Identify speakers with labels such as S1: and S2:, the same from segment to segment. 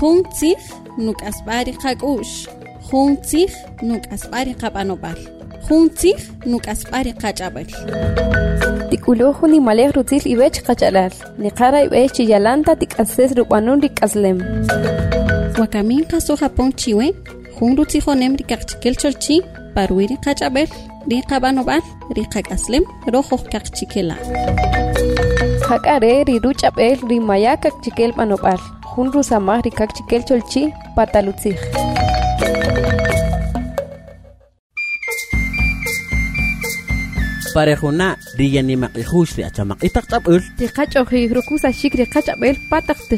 S1: juntzij nuk aspari qakush juntzij nuk aspari qapanopal juntzij
S2: nuk aspari qach'abal tikuluju nimalej rutil ibech kachalal. niqara ibech chiyalanta tik ases rupanun rik aslem.
S1: wakamin kaso japon chiwe jun rutzijonem rikaqchikel cholchi parwi riqach'abel riqabanob'al riqak'aslem rojoj kaqchikela
S2: qak'are riruch'ab'el rimayakakchikel b'anob'al jun rusamaj rikak chikel cholchi patalutzij
S3: parejuna riyanimaqijuxri achamaqitaj tz'ab'äl
S2: katinamit. Paru riqach'ab'el pataq di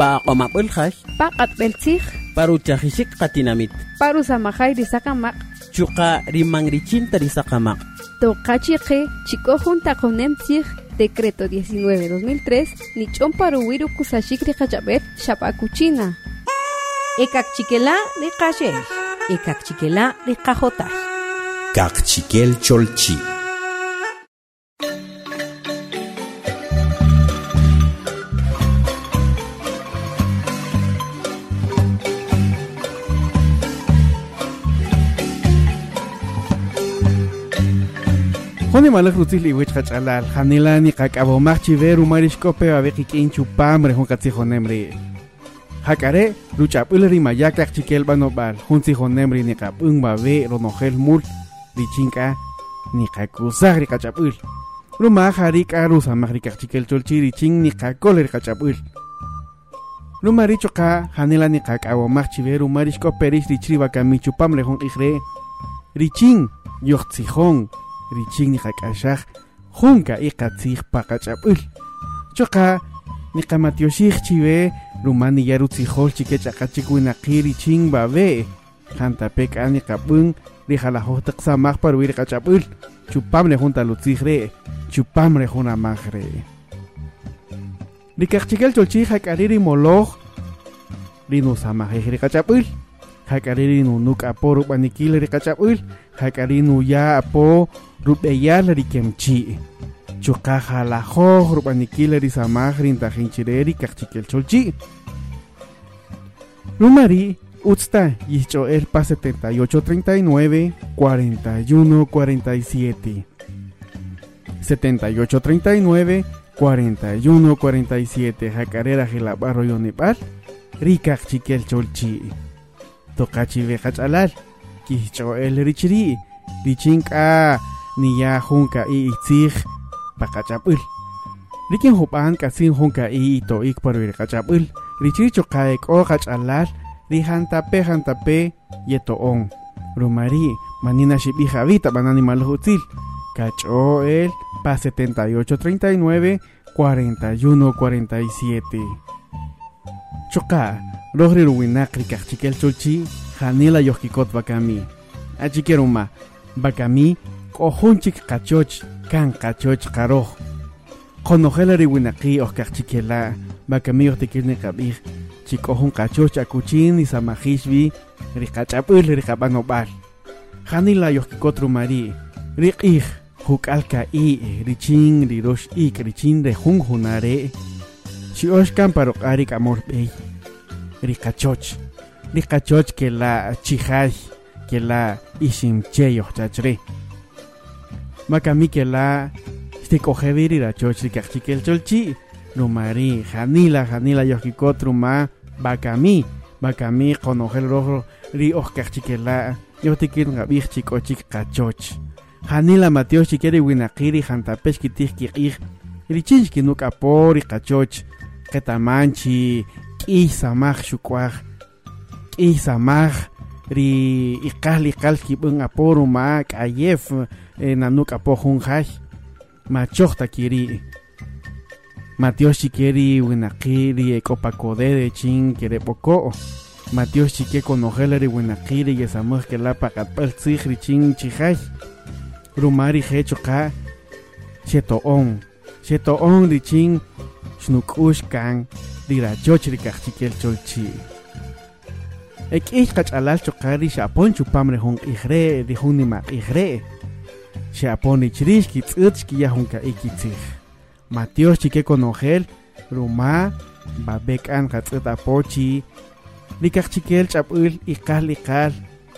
S3: paq'omab'äl jax
S2: paq'atb'eltzij
S3: paruchajixik qatinamit
S2: di risaqamaq
S3: chuqa rimanrichinta risaqamaq
S2: toqachiqi takonem taqonemtzij decreto 19-2003 nich'on paruwi rukusashik riqach'ab'el xap'akuchina
S4: ekakchikela riqaxej ekakchikela riqajotaj
S5: Kakchikel Cholchi.
S6: Joni malak rutzil iwich qach'alal janilani qak'abomaj chiver umarixkope abeqi k'in chupamre jun qatzijonemri jak'are ruch'ab'äl rimayakaq chikel b'anob'al jun tzijonemri niqab'än babe ronojel mul richink'a niqakusaj riqach'ab'äl rumaj arik'a rusamaj rikaqchikel cholchi richin niqakol riqach'ab'äl ruma richoqa janila niqak'awomaj chiver umarixkope rix richri bakami chupamre jun q'ijre richin yoqtzijon richin niqak'axaj junka iqatzij paqach'ap'äl choqa niqamatioxij chiwe ruman niya rutzijol chike ch'aqachik winaqi richin babe jantape k'an niqap'än rijalajoj tiqsamaj parwi riqach'ap'äl chupam rejun talutzij re' chupam rejun amaj re' rikaqchikel cholchij jak'ari rimoloj rinusamajej riqach'ap'äl jak'ari rinunuk' apo rub'anikil riqach'ap'äl jak'ari nuya apo rub'eyal rikemchi' chuqa jalajoj rub'anikil risamaj rintajinchire rikaqchikel cholchi' rumari utzta yihch'o'el pa 7839 4147 7839 4147 jacarera jilab'ar royonib'al rikaqchikel cholchi' toqachive qach'alal kihch'o'el richri' richink'a niya junka i itzij paqach'ab'äl rikin jub'an k'asin junka i ito'ik parwi riqach'ab'äl richri choqa ek'o qach'alal rijantape jantape yeto'on rumari manina xib'ij abita b'an animal utzil kach'o'el pa 7839 4147 choqa roj riruwinaq rikaqchikel cholchi janila yojkikot bakami. Achikeruma bakami k'ojunchik qachoch kan qachoch qaroj qonojela riwinaqi ojkaqchikela bakami yojtikil niqab'ij chik'ojun qachoch akuchin nisamajixb'i riqach'ab'äl riqab'anob'al janila yojkikot rumari riq'ij juk'al ka'i richin rirox ik richin rejun junare xi'oxkan paroq'ari k'amol b'ey riqachoch riqachoch kela chijay kela iximche yojchachre makami kela xtik'ojebi rirachoch rikaqchikel cholchi. Rumari janila janila yojkikot ruma bakami bakami qonojel roj ri ojkaqchikela yojtikil ngab'ij chik'ochik qachoch janila matiox chikeri winaqiri jantapex kitij kiq'ij richin xkinuk'apo riqachoch qetamanchi k'ij samaj xuk'waj k'ij samaj ri iqal iqal kib'än apo ruma k'ayef eh, nanuk'apo jun jay machoj takiri matiox chikeri winaqi ri ek'opakode chin kerep'oko' matiox chike konojel ri winaqi ri yesamaj kela paq'atb'al tzij richin chijay. Rumari je choqa xeto'on xeto'on richin xnuk'ux kan rirachoch rikaqchikel cholchi ek'ij qach'alal choqa ri xapon chupam ri jun q'ij re' ri jun nimaq'ij re' xapon richrix kitz'ät xkiyaj jun ka'ik kitzij chike konojel ruma babek'an qatz'ät apo chi Likachchikel chapul ikal ikal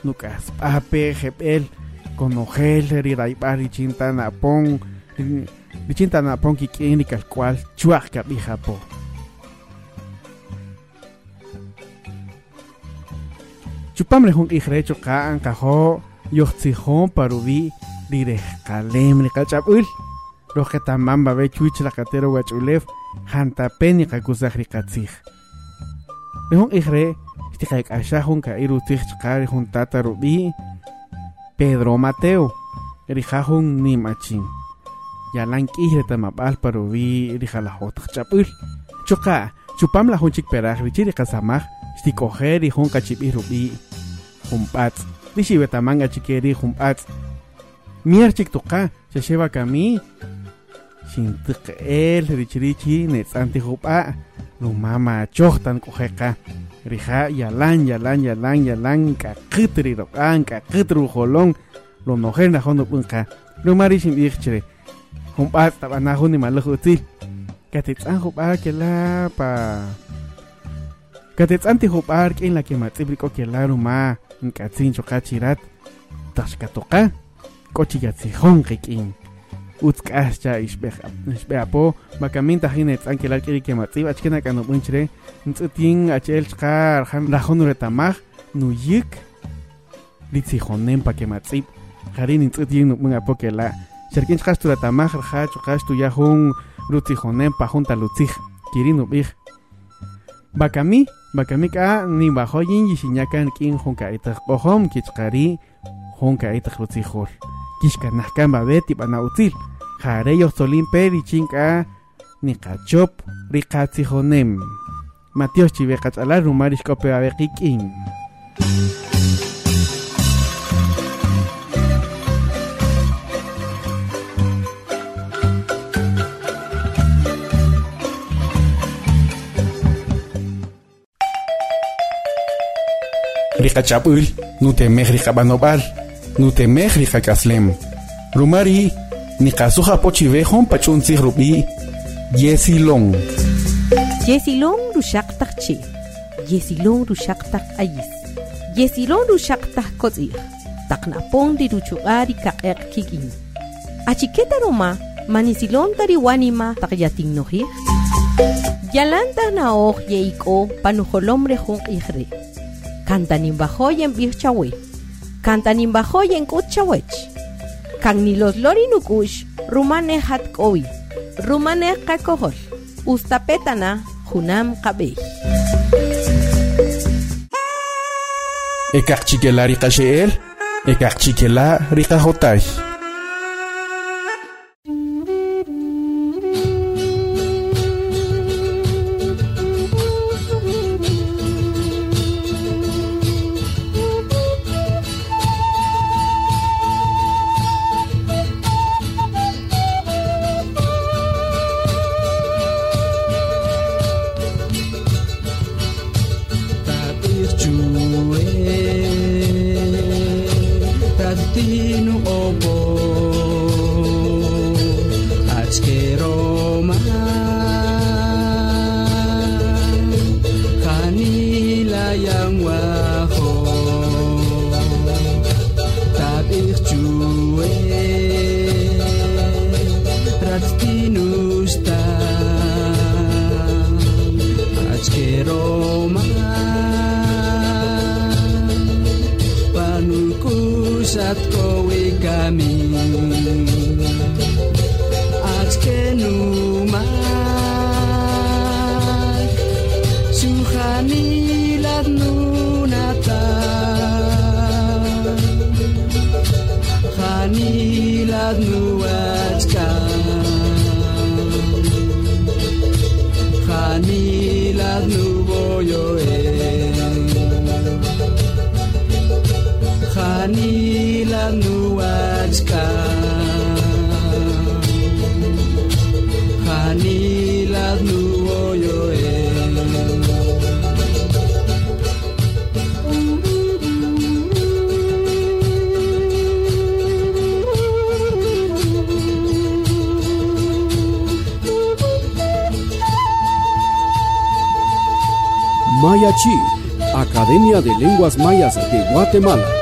S6: nukas pape jebel conogel riraibar richinta napon richinta napon kikin likal cual chuaj kabijapo. Chupam rejun ijrecho kaan kajo yochtijón parubi direj kalem likachapul. Rojetamam babe chuich lakatero wachulef hantapen ikakusaj rikatzij. Rejun ijre Tika ashahun ka iru tich kari hun tata rubi Pedro Mateo Rijahun ni machin Yalan kihre tamabal parubi Rijalahot chapul Choka chupam la hun chik peraj richiri kasamaj Stikojer hun kachipi rubi Humpats Rishi betamanga chikeri humpats Mier chik toka Shasheva kami Shintik el richirichi netzanti hupa Lumama chohtan kojeka rija yalan yalan yalan yalan ka kitri rokan ka kitru holong lo nojer na hono punka lo mari sim ichre hum pa ta na honi malo util ka te tsan ho pa ke la pa ka te ke la ke la ma ka tsin cho ka chirat tas ka toka ko chi ya tsi hon kin utzkas cha ishbeh ishbeh po makamin tahin et anke la kiri ke matzi achkena kanu bunchre ntsutin achel chqar han rajon retamaj nu yik litzi honem pa ke matzi harin ntsutin nu munga po ke la tu retamaj rja chqas tu yahun rutzi honem pa junta lutzij kirin ubij bakami bakami ka ni bajo yin yishinyakan kin junka itaj pohom kichqari junka itaj lutzij hol kishkanahkan babet ibana utzil jare yoxtolin peri chinka ni kachop rikatzijonem. Matios chive katzala rumarish kope abekikin. Rikachapul, nutemej rikabanobal, nutemej rikakaslem. Rumari ni kasuja pochivejón pachuntzig rubi yesilong.
S4: Yesilong rushaktak chi. Yesilong rushaktak ayis. Yesilong rushaktak kotzig. Taknapong di ruchuari kaek kikin. Achiketa roma manisilong tari wanima takyating nohir. Yalanta na oh yeiko panuholom rejong ihre. Kantanin bajoy en birchawe. Kantanin bajoy en kutchawech. Kang ni los lori nukush, rumane hat kowi, rumane kakohol, ustapetana, junam kabe.
S6: Ekak chikela rika sheel, ekak chikela
S7: Nuboyoen
S5: Mayachi, Academia de Lenguas Mayas de Guatemala.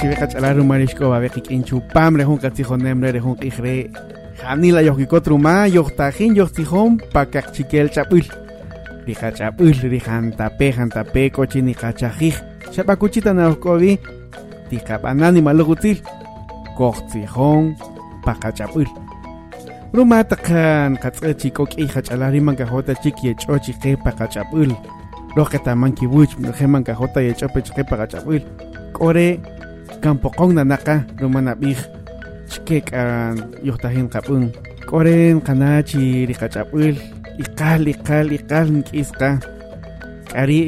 S6: Hani la Matios chiveca chalaru marisco babequi inchu pam rejun katzijo nemre rejun ijre. Hani la yohiko truma yohtajin yohtijón pakak chikel chapul. Rija chapul rijan tape jan tape cochi ni kachajij. Chapacuchita na okovi. Tikabanani malugutil. Kochtijón pakachapul. Ruma takan katzke chico ki hachalari mankajota chiki echochi ke pakachapul. Rojeta mankibuch, rojeman kajota y echope chike pakachapul. kore kampokong nanaka rumanabij chkek an yohtahin kapung koren kanachi rikachapul. Ikal ikal ikal nk'iska k'ari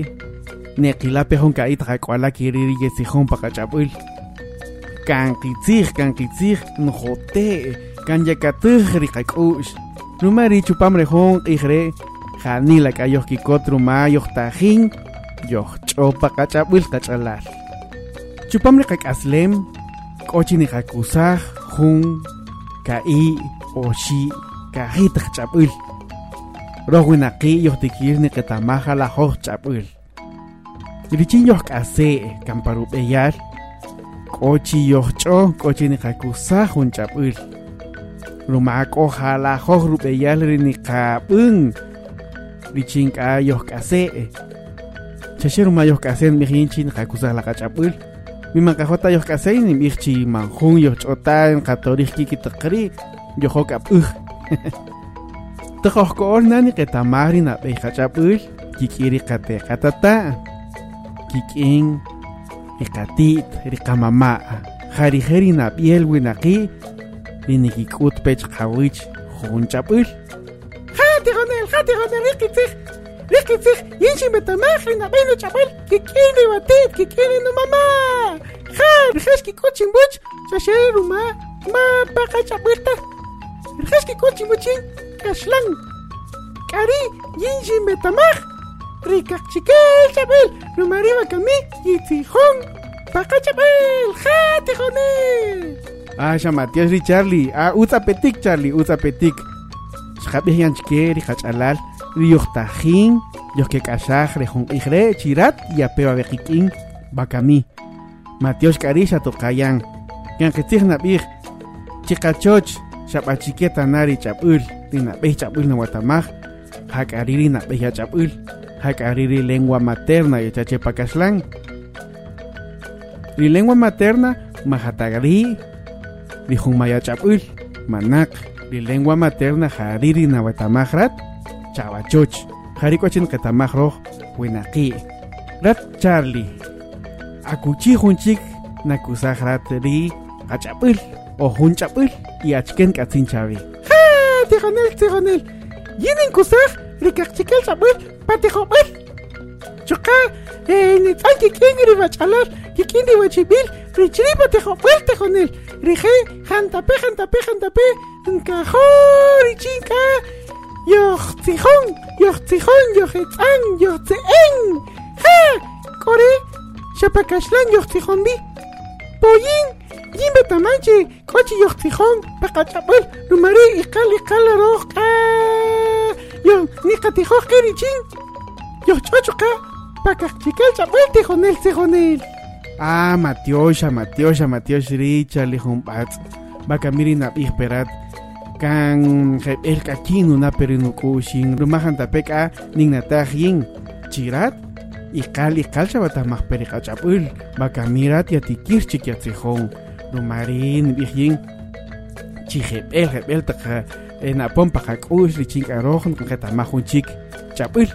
S6: neqilape hon ka'it qakwala kiriri yesijón pakachapul kan qitzij kan qitzij njote. Kan yakatuj rikak'u'x ruma ri chupam rejón q'ijre janila k'ayoh kikot ruma yohtajin yohch'o pakachapul kach'alal chupamri qak'aslem k'ochi niqakusaj jun ka'i oxi kajitaq ch'ap'ul. Roj winaqi yojtikir niqetamaja la joj ch'ap'ul. Richin yojk'ase' kamparub'eyal k'ochi yojch'o k'ochi niqakusaj jun ch'ap'ul. Ruma k'oja la joj rub'eyal ri niqab'äng richin k'a yojk'ase' chaxe ruma yojk'ase' mijinchi niqakusaj la mimankajota yojk'asey nim'ijchi manjun yojch'ota qatorij kikitaqri yojok ab'äj taqojko'ol nani qetamaj ri nab'ey qach'ab'äl kik'i ri qateqatata kik'in ri qati't ri qamama' jarije ri nab'yel winaqi ri nikik'ut pech qawich jun ch'ab'äl ja tijonel ja tijonel riqitzij riqitzij yinxi metamaj ri nab'ey nu ch'ab'äl kik'in ri batit kik'in ri numama ja rijex kik'ut chimbuch xaxe ruma ma paqa ch'ab'älta rijex kik'ut chimbuchin kaxlan k'ari yinxi metamaj rikaqchikel ch'ab'äl ruma riba kami yitzijón paqa ch'ab'äl ja tijonel Ah, xamatias ri Charlie. Ah, utza petik Charlie, utza petik. Xjabih yanchke ri jach'alal ri yojtajin yojke k'axaj re jun q'ijre chirat y apeba beqikin bakami. Matios k'ari xatoqayan. Kan qitzij nab'ij chiqachoch xab'achike tanari ch'ab'ul ri nab'ej ch'ab'ul nawatamaj jak'ari ri nab'ej ya ch'ab'ul jak'ari ri lengua materna yachache pakaxlan ri lengua materna majatagri ri jun maya ch'ab'ul manak ri lengua materna jariri nawatamajrat chawachoch harikochin qetamaj roj rat charlie akuchi junchik nakusaj rat ri qach'ap'äl o junch'ap'äl y achken k'atzin chavi. Ja tijonel tijonel. Yin inkusaj rikaqchikel ch'ap'äl patijop'äl choqa nitz'an kik'in ribach'alar kik'in riwachibil richri patijop'äl tijonel. Rije jantape jantape jantape nkajo richinka yoh tzijón yoh tzijón yoh etz'an yoh tze'en ja k'ore xapakaxlan yoh tzijón bi poyin yin betamanche k'ochi yoh tzijón paqach'ap'äl rumari iqal iqal aroj k'a yoh niqatijoj qe richin yoh ch'ocho qa pakaqchikel ch'ap'äl tijonel tijonel Ah, Matiosha, Matiosha, Matiosha, Richa, Lijumbatz, Bakamiri Nabih Perat, Kan El Kakinu na Perinukushin, Rumahan Tapeka, Ningnatajin, Chirat, Ikal Ikal Shabatamah Perikachapul, Bakamirat Yatikir Chikiatzijón, Rumarin, Bijin, Chijeb El Hebel Taka, Napon Pajakush, Richin Arojan, Katamahun Chik, Chapul.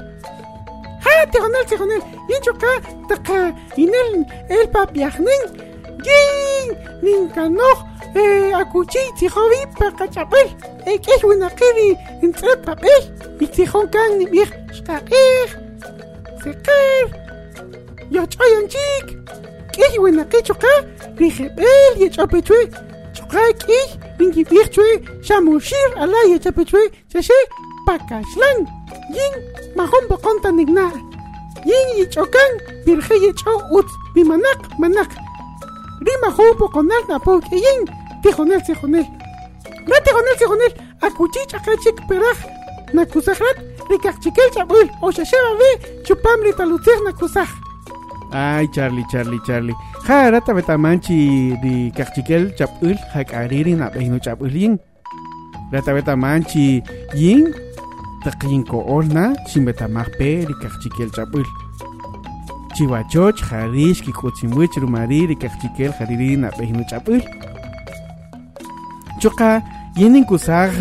S6: ¡Ah, tijonel, tijonel! ¡Incho ka, taka, inel, el papiajnen! ¡Yin! ¡Ninkanoj! Eh, akuchi, tijovi, pakachapel! ¡Eh, que es buena kiri! ¡Entre papel! ¡Y tijón kan, ni viej, shkaer! ¡Seker! ¡Yo choyan chik! ¿Qué es buena que choka? ¡Rijebel, y chopechue! ¡Choka ki! ¡Ningi viej chue! ¡Shamushir, ala, y chopechue! ¡Chashe! ¡Pakashlan! yin mahon bokonta nigna yin yichokan pirje yicho ut bimanak manak rima ho bokonal na po tijonel tijonel na tijonel tijonel akuchi chakachik peraj na kusajrat rikakchikel chabul o shasheba ve chupam ritalutzeh na kusaj Ay, Charlie, Charlie, Charlie. Ja, rata betamanchi di kakchikel chapul hakariri na behinu chapul yin. Rata betamanchi yin taqinko olna simbetamaj pe rikajchikel chapul chiwachoch jarish kikutsimwich rumari rikajchikel jariri napejnu chapul choqa yinin kusaj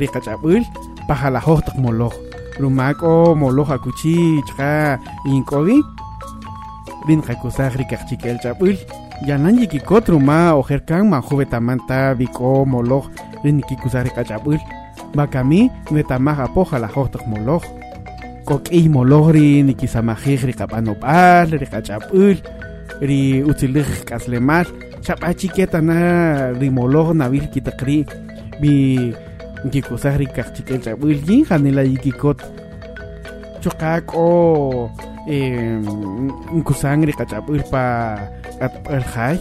S6: rikachapul pajalajoj taq moloj rumako moloj akuchi chqa inkobi rin qakusaj rikajchikel chapul. Yanan yikikot ruma ojerkan majubetamanta biko moloj rin rikachapul. Bakami netamaja poja la hostok moloj kok'ij moloj ri nikisamajij ri q'ab'anob'al ri utzilij k'aslemal chapachiketana kita kri bi nkikusaj rikajchikej ch'ab'ilyin janila yikikot choqak'o nkusan riqach'ab'il pa kat jaay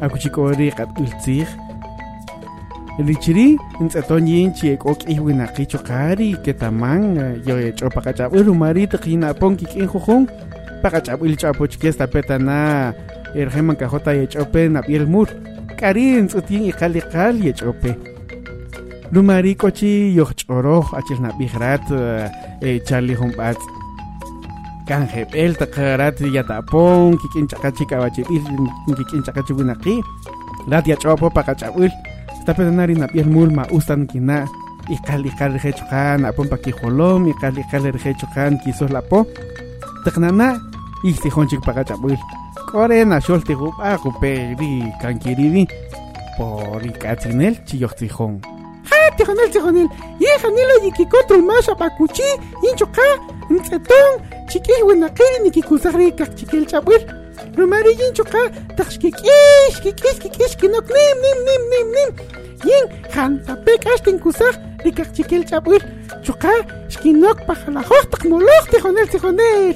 S6: akuchik'o riq'atb'iltzij richiri ntz'aton yin chi ek'o k'ij winaqij choqari ketaman yoyech'o paqach'ab'il umari tiqyina'pon kik'in jujun paqach'ab'il tapeta tapetana. Erjeman kajota yech'ope nab'yel mur k'ari ntz'ut yin iqal iqal yech'ope. Rumari k'ochi yojch'oroj achil nab'ij rat charli jumb'atz kan jeb'el taqarat yata'pon kik'in ch'aqachi k'awachib'il kik'in ch'aqachi winaqi rat yach'opo paqach'ab'äl tapetanari na piel mul ma ustan kina ikal ikal rechechukan apon pa kijolom ikal ikal rechechukan kisos lapo teknana istihon chik pakachabuil kore na shol tigup a kupe ri kankiribi por ikatzinel chiyok tijón ja tijonel tijonel ye janilo yikikotro masha pakuchi inchoka ntzeton chikil winakiri nikikusari kak chikil chabuil rumari yinchoka takshkikish kikish kikish kinok nim nim nim nim nim. Yin jantapek ashtin kusaj rikakchikel chapul choka shkinok pajalajoj takmoloj tijonel tijonel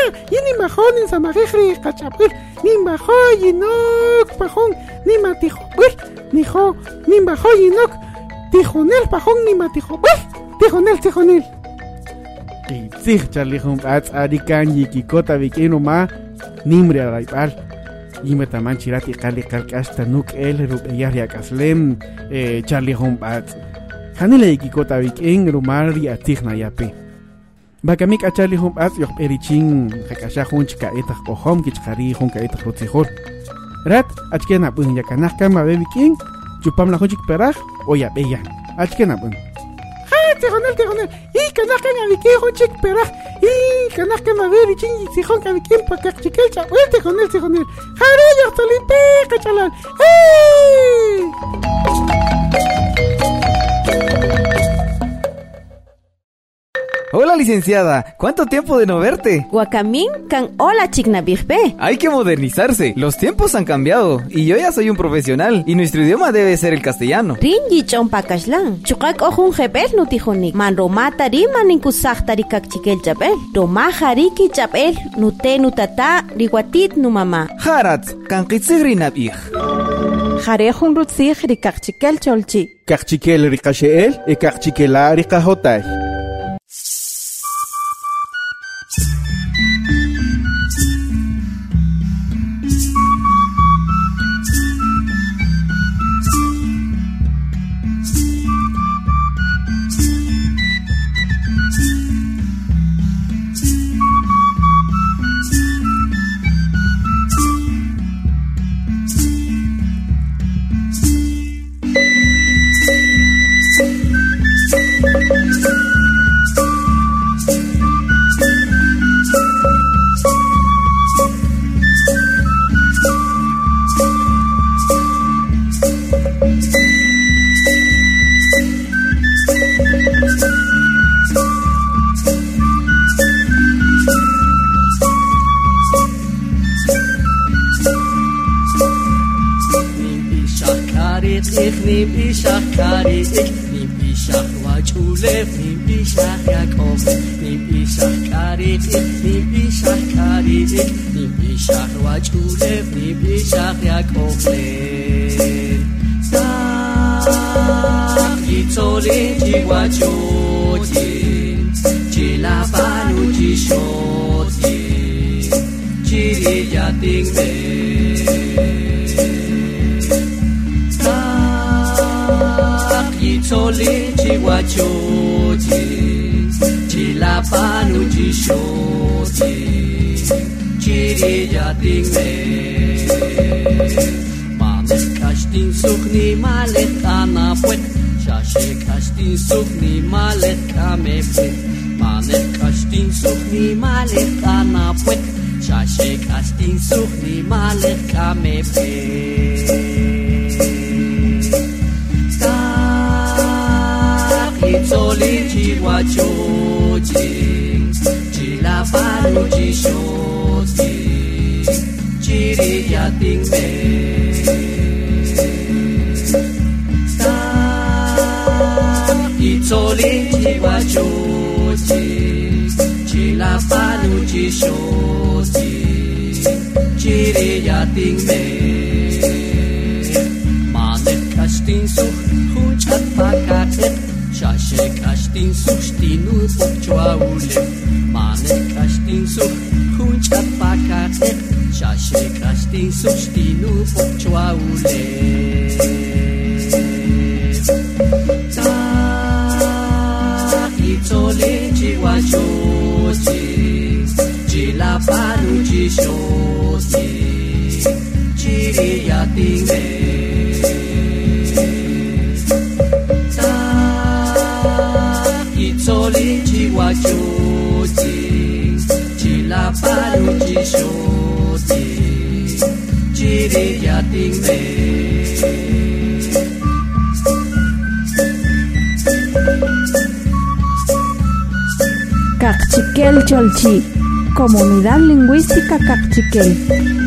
S6: ja yin imajón insamajijri kachapul nimbajo yinok pajón nimatijopul nijo nimbajo yinok tijonel pajón nimatijopul tijonel tijonel Kitzig charlijum ats arikan yikikota vikino ma nimri araibal yime taman chirati qali qalq'ashta nuk el rub'eyaj yak'aslem eh, charli jumb'atz janile ikikota wik'in rumar ri'atzij nayapi bakami k'acharli jumb'atz yoqb'erichin qak'axa jun chika'itaq q'ojom kichqari jun ka'itaq rutzijol rat achke nab'un yakanaj kama be wik'in chupam la jun chikperaj o yab'eyan achke nab'un ja tijonel tijonel y kanakan abiki honchik peraj y kanakan maveri chin sijon kabikin pakak chikel chawel tijonel tijonel jare yaqtolipe kachalal ¡Hey!
S8: Hola, licenciada. ¿Cuánto tiempo de no verte?
S9: Guacamín can hola chigna birpe.
S8: Hay que modernizarse. Los tiempos han cambiado y yo ya soy un profesional y nuestro idioma debe ser el castellano.
S9: Ringi chompakashlan. Chukak ojun jebel nutijonik. Man romata rima ninkusahtari kak chikel chapel. Roma hariki chapel nute nutata riwatit nu mama.
S8: Harat, kan kitsigrinab ij.
S9: Jarejun rutzig rikak chikel cholchi.
S6: Kaqchikel riqasheel y kaqchikela riqajotay.
S10: ich polegi guaciotti, ci lavano ci sciotti, ci rigliating me. Sacchi solegi guaciotti, ci lavano ci sciotti, ci rigliating me. Ma mi casting sucni male სუხნი მალეკა მეფე მალეკაშტინ სუხნი მალეკა ნაფე შაშეკაშტინ სუხნი მალეკა მეფე Soli chihuahua lingua ciuci, ci palu panu ci sciuci, ci ria ting me. Ma ne kashtin suh, hun chat pakatet, shashe suh, shtinu pop chua ule. Ma ne kashtin suh, hun chat pakatet, shashe kashtin suh, shtinu pop ule.
S2: Cachiquel Cholchi, Comunidad Lingüística Cachiquel.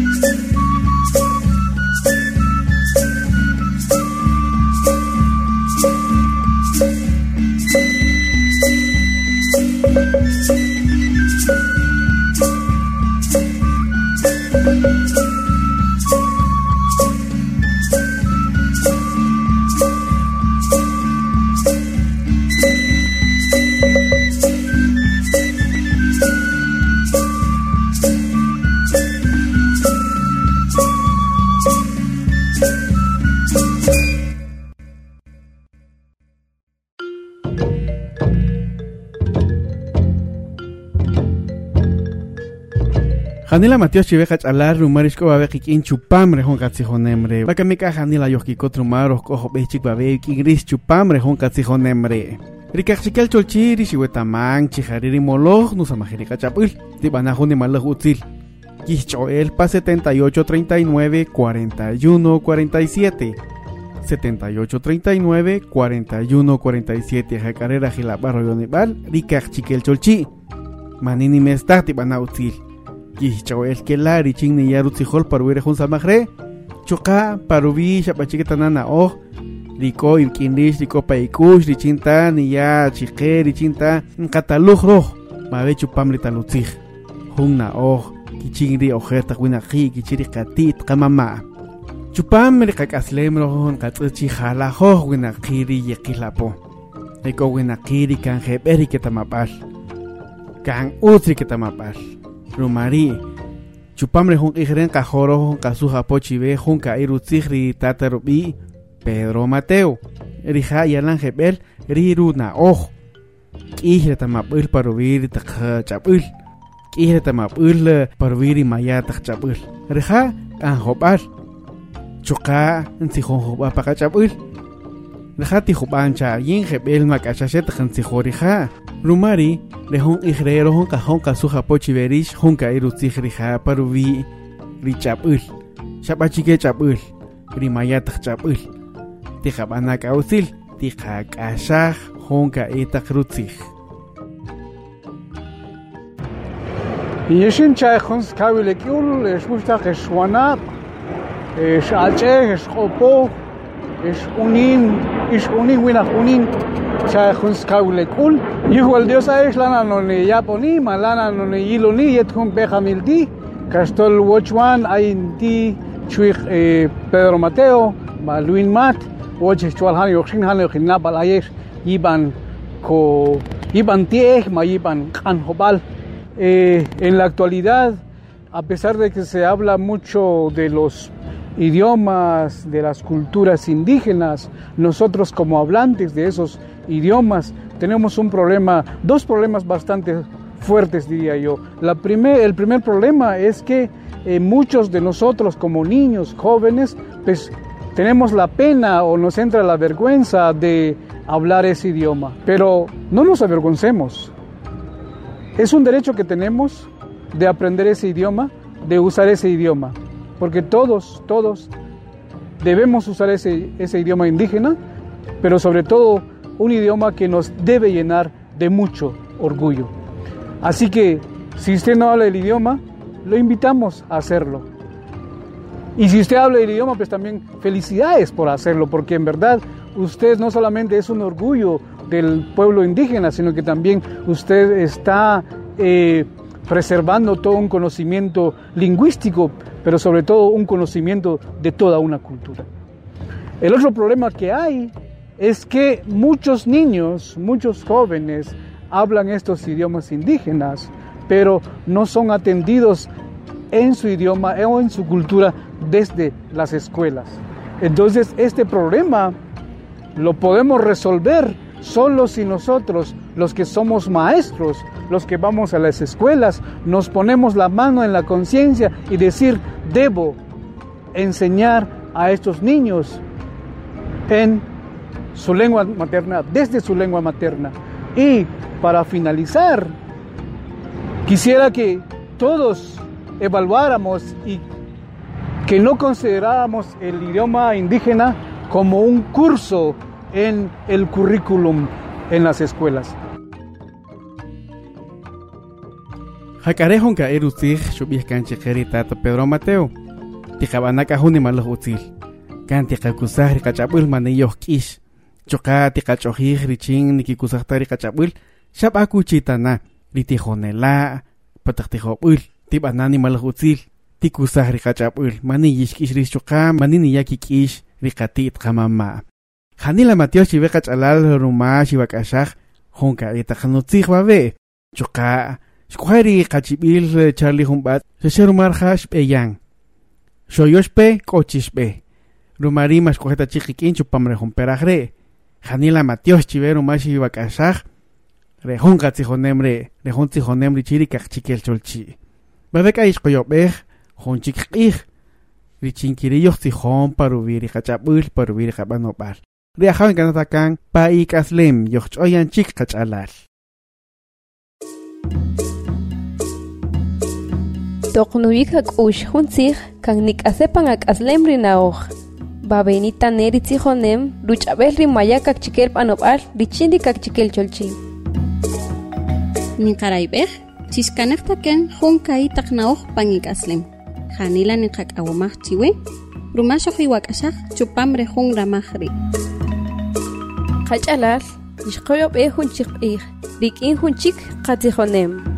S6: Janila Matios chiveja chalar rumarishko babe kikin chupam rehon katzijonemre. Bakamika janila yohkiko trumaros kojo bechik babe kigris chupam rehon katzijonemre. rikaqchikel cholchi rishiwetamang chijariri moloj nusamajiri kachapul tibanajo ni malaj utzil. Quischoel pa 78 39 41 47 78 39 41 47 jacarera gilabarro yonibal rikaqchikel cholchi manini mestah tibana Quischoel kelari chingni yarutzijol paruire jun samajre choka parubi xapachiquetanana oh riko irkindish riko paikush richinta niya chique richinta nkataluj roj mabe chupam ritalutzij jun na oj kichingri ojerta winaqi kichiri qatit qamama chupam riqak'aslem rojon qatz'ichi jala joj winaqi ri yeqilapo riko winaqi ri kan jeb'ej ri ketamab'al kan utz ri ketamab'al rumari chupam re jun q'ij ren qajoro jun qasuj apo chibe jun ka'ir utzij ri tata rub'i Pedro Mateo. Rija yalan jebel riru na oj k'ij tamab'il parubir taq ch'ab'il k'ij tamab'il parubir maya taq ch'ab'il rija k'an job'al. Chuqa nsijon job'a paqa Rejati jupancha yin jebelma kachashet jantzijorija. Rumari, rejon ijrero jonka jonka suja pochiberish jonka erutzijrija parubi richapul. Chapachike chapul. Rimayatak chapul. Tijabana kausil, tijakashaj jonka etak rutzij.
S11: ישין צ'אי חונס קאווי לקיול, יש מושתח, יש שוואנה, יש עג'ה, יש חופו. Unin es unin wina unin chay khons kawile kul yuhwal dios es lana no ni yaponi malana no ni yiloni yet khon behamildi kastol wochwan ainti chuig Pedro Mateo Maluin Mat. Oche chual han yoxin han yoxin na balayesh iban ko iban tie ma iban kan hobal eh, en la actualidad a pesar de que se habla mucho de los idiomas de las culturas indígenas nosotros como hablantes de esos idiomas tenemos un problema dos problemas bastante fuertes diría yo la el primer problema es que eh, muchos de nosotros como niños jóvenes pues tenemos la pena o nos entra la vergüenza de hablar ese idioma. Pero no nos avergoncemos. Es un derecho que tenemos de aprender ese idioma, de usar ese idioma. Porque todos, todos debemos usar ese, ese idioma indígena, pero sobre todo un idioma que nos debe llenar de mucho orgullo. Así que si usted no habla el idioma, lo invitamos a hacerlo. Y si usted habla el idioma, pues también felicidades por hacerlo, porque en verdad usted no solamente es un orgullo del pueblo indígena, sino que también usted está eh, preservando todo un conocimiento lingüístico, pero sobre todo un conocimiento de toda una cultura. El otro problema que hay es que muchos niños, muchos jóvenes hablan estos idiomas indígenas, pero no son atendidos en su idioma o en su cultura desde las escuelas. Entonces este problema lo podemos resolver solo si nosotros, los que somos maestros, los que vamos a las escuelas, nos ponemos la mano en la conciencia y decir, debo enseñar a estos niños en su lengua materna, desde su lengua materna. Y para finalizar, quisiera que todos evaluáramos y que no consideráramos el idioma indígena como un curso en el currículum en las escuelas.
S6: Hakarejon erutih, utzij xubih kanchi tata Pedro Mateo. Tika Tijabanaka huni malah util. Kan tijakusah rikachapul maneyoh kish. Choka niki richin nikikusahta kacapul, Shab aku chitana. Ritijonela. Patajtijopul. Tibanani malos utzil. Tikusah rikachapul. Mani yishkish richoka. Mani niyakikish. Rikatit kamama. Hanila Mateo shivekachalal rumah shivakashah. Honka itajanutzih babe. Choka. Choka. Shkuhari kachibil Charlie Humbat, Shesher Marhash Beyang. Shoyoshpe, Kochishpe. Rumari Mashkuheta Chiquikin Chupamre Humperagre. Janila Matios Chiveru Mashi Bakashaj. Rehun Katzihonemre, Rehun Tihonemri Chirikak Chikel Cholchi. Babeka Ishkoyobej, Hon Chikich. Richinkirillos Tihon Parubiri Hachapul Parubiri Habanopal. riajawen kanatakan pa ikaslem yoch'oyan chik qach'alal
S2: Toqnuyik hak'ush juntzij kan nik'asepan ak'aslem rinaoj. Babenita neri tzijonem luch'abel rimaya kakchikel p'anob'al richin ri kakchikel cholchi.
S1: Ninqarayb'ej chiskanejtaken jun kai taqnaoj pan ik'aslem janila ninqak'awamaj chiwe rumaxoj iwak'axaj chupam re jun ramaj ri'
S2: Qach'alal ixqoyob'ej jun chiqb'ij rik'in jun chik qatzijonem.